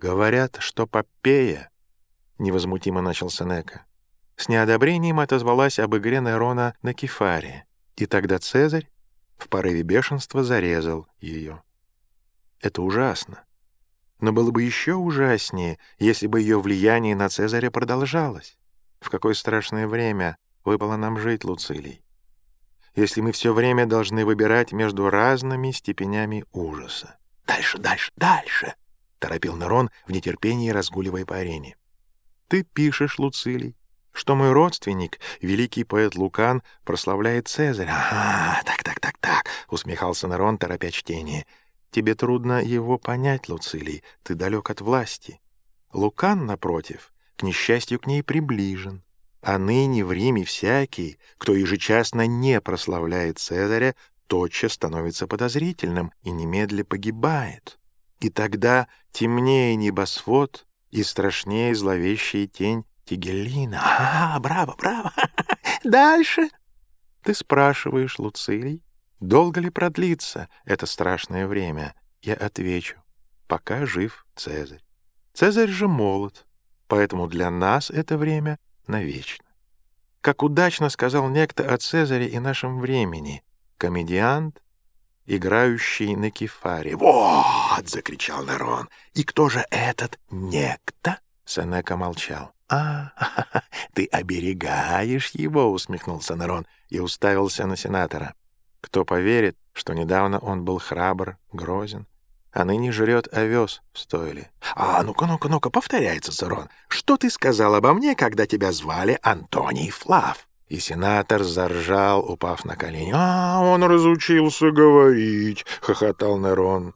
Говорят, что Попея, — невозмутимо начал Сенека, с неодобрением отозвалась об игре Нерона на Кефаре, и тогда Цезарь в порыве бешенства зарезал ее. Это ужасно. Но было бы еще ужаснее, если бы ее влияние на Цезаря продолжалось. В какое страшное время выпало нам жить, Луцилий. Если мы все время должны выбирать между разными степенями ужаса. «Дальше, дальше, дальше!» — торопил Нерон в нетерпении, разгуливая по арене. «Ты пишешь, Луцилий, что мой родственник, великий поэт Лукан, прославляет Цезаря. «Ага, так-так-так-так», — усмехался Нерон, торопя чтение. «Тебе трудно его понять, Луцилий, ты далек от власти. Лукан, напротив, к несчастью к ней приближен. А ныне в Риме всякий, кто ежечасно не прославляет Цезаря, тотчас становится подозрительным и немедля погибает. И тогда темнее небосвод и страшнее зловещая тень Тигелина. А, браво, браво. Дальше. Ты спрашиваешь, Луцилий, долго ли продлится это страшное время? Я отвечу, пока жив Цезарь. Цезарь же молод, поэтому для нас это время навечно. Как удачно сказал некто о Цезаре и нашем времени, комедиант, играющий на кефаре. «Вот!» — закричал Нерон. «И кто же этот некто?» Сенека молчал. «А, ты оберегаешь его», — усмехнулся Нерон и уставился на сенатора. «Кто поверит, что недавно он был храбр, грозен, а ныне жрет овес в стойле?» «А, ну-ка, ну-ка, ну-ка, повторяй, Цицерон, что ты сказал обо мне, когда тебя звали Антоний Флав?» И сенатор заржал, упав на колени. «А, он разучился говорить», — хохотал Нерон.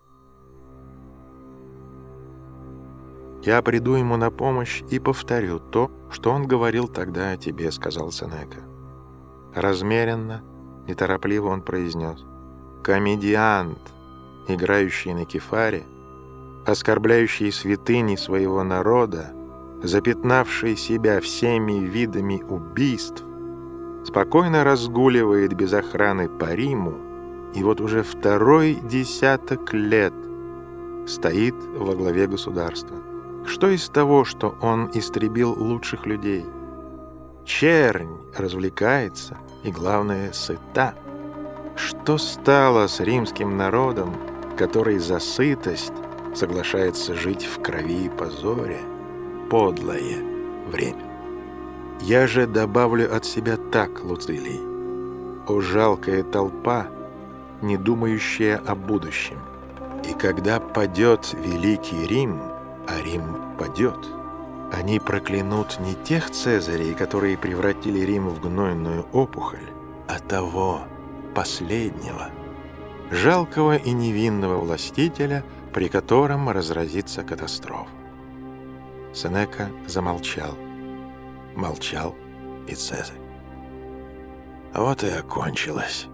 Я приду ему на помощь и повторю то, что он говорил тогда о тебе», — сказал Сенека. Размеренно, неторопливо он произнес. «Комедиант, играющий на кефаре, оскорбляющий святыни своего народа, запятнавший себя всеми видами убийств, спокойно разгуливает без охраны по Риму и вот уже второй десяток лет стоит во главе государства. Что из того, что он истребил лучших людей? Чернь развлекается и, главное, сыта. Что стало с римским народом, который за сытость соглашается жить в крови и позоре? Подлое время. Я же добавлю от себя так, Луцилий. О жалкая толпа, не думающая о будущем. И когда падет великий Рим — а Рим падет. Они проклянут не тех цезарей, которые превратили Рим в гнойную опухоль, а того последнего, жалкого и невинного властителя, при котором разразится катастрофа. Сенека замолчал. Молчал и Цезарь. Вот и окончилась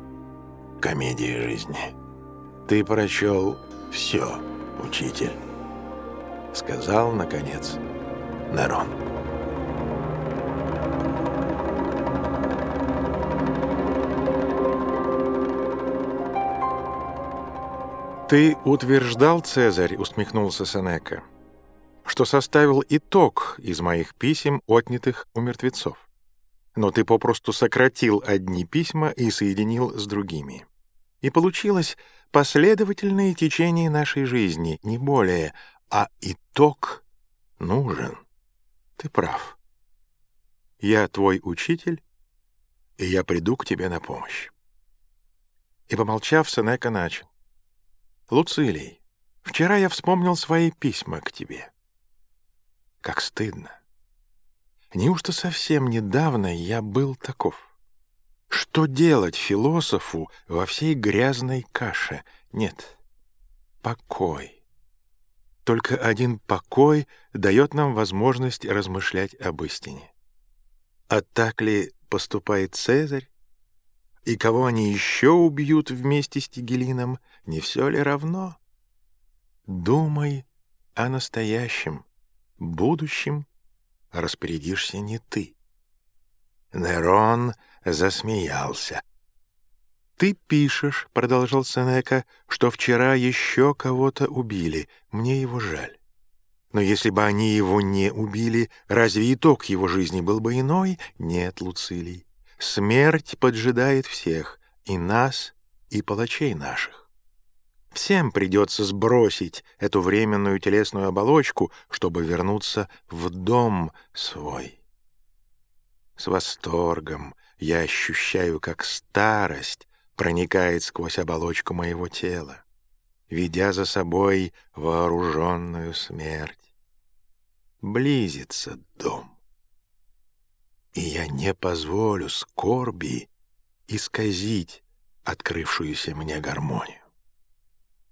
комедия жизни. Ты прочел все, учитель. — сказал, наконец, Нерон. «Ты утверждал, Цезарь, — усмехнулся Сенека, — что составил итог из моих писем, отнятых у мертвецов. Но ты попросту сократил одни письма и соединил с другими. И получилось последовательное течение нашей жизни, не более, а итог нужен. Ты прав. Я твой учитель, и я приду к тебе на помощь. И, помолчав, Сенека начал. Луцилий, вчера я вспомнил свои письма к тебе. Как стыдно. Неужто совсем недавно я был таков? Что делать философу во всей грязной каше? Нет, покой. Только один покой дает нам возможность размышлять об истине. А так ли поступает Цезарь? И кого они еще убьют вместе с Тигелином, не все ли равно? Думай о настоящем, будущем распорядишься не ты. Нерон засмеялся. «Ты пишешь, — продолжал Сенека, — что вчера еще кого-то убили. Мне его жаль. Но если бы они его не убили, разве итог его жизни был бы иной? Нет, Луцилий. Смерть поджидает всех, и нас, и палачей наших. Всем придется сбросить эту временную телесную оболочку, чтобы вернуться в дом свой. С восторгом я ощущаю, как старость проникает сквозь оболочку моего тела, ведя за собой вооруженную смерть. Близится дом, и я не позволю скорби исказить открывшуюся мне гармонию.